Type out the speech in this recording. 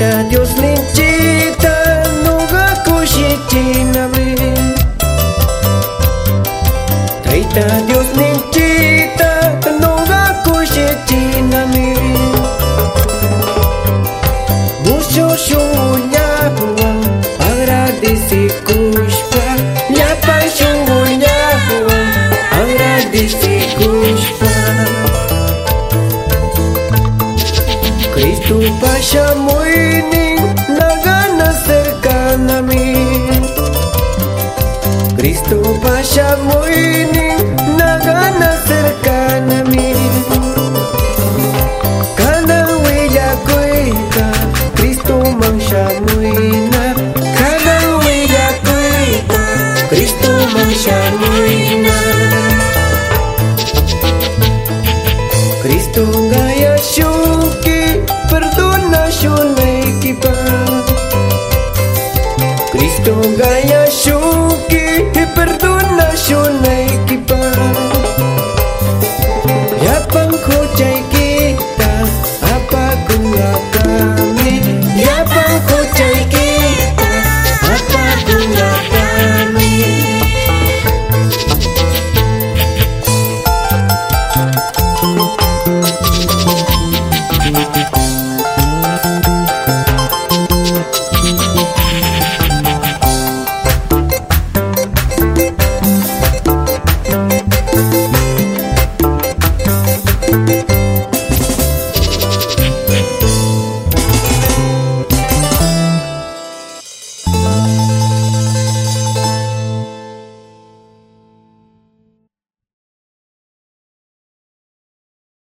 cinta Dios lincita Nunga kushitina mi Traita Dios lincita Nunga kushitina mi Mucho Cristo pasha muinin Nagana cercanami Cristo pasha muinin Nagana cercanami Kanang willa kuika Cristo mang shamuina Kanang willa kuika Cristo mang shamuina should make it. Cristo gaya shuki perdona.